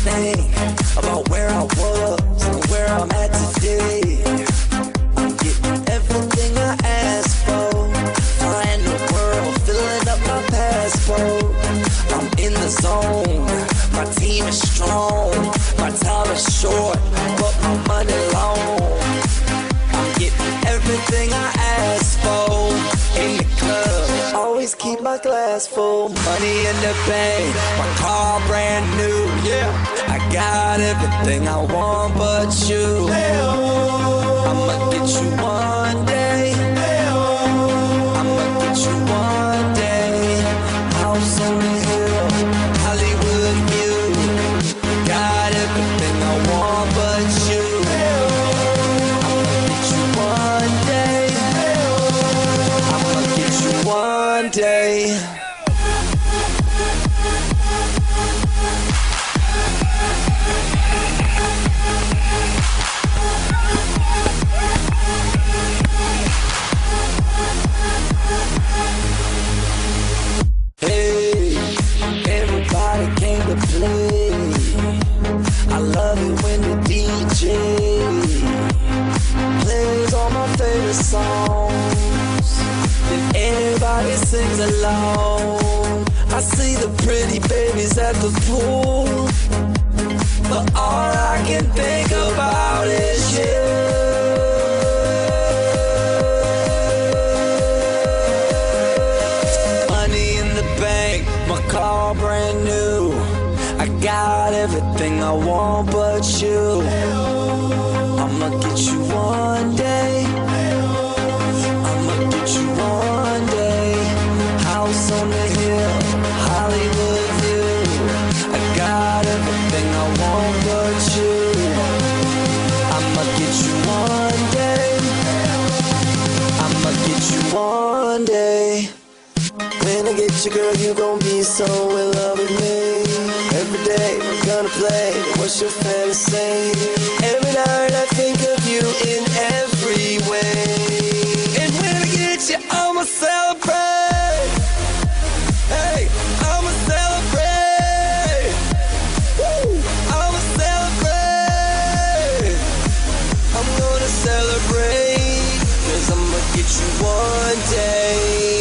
think about where I was and where I'm at today. I'm getting everything I asked for. Flying the world, filling up my passport. I'm in the zone. My team is strong. My time is short, but my money long. I'm getting everything I keep my glass full, money in the bank. My car brand new, yeah. I got everything I want but you. One everybody sings along. I see the pretty babies at the pool. But all I can think about is you. Money in the bank, my car brand new. I got everything I want but you. I'ma get you one day. One day. When I get you, girl, you gon' be so in love with me. Every day we're gonna play. What's your fantasy? Every night I think of you in every Get you one day.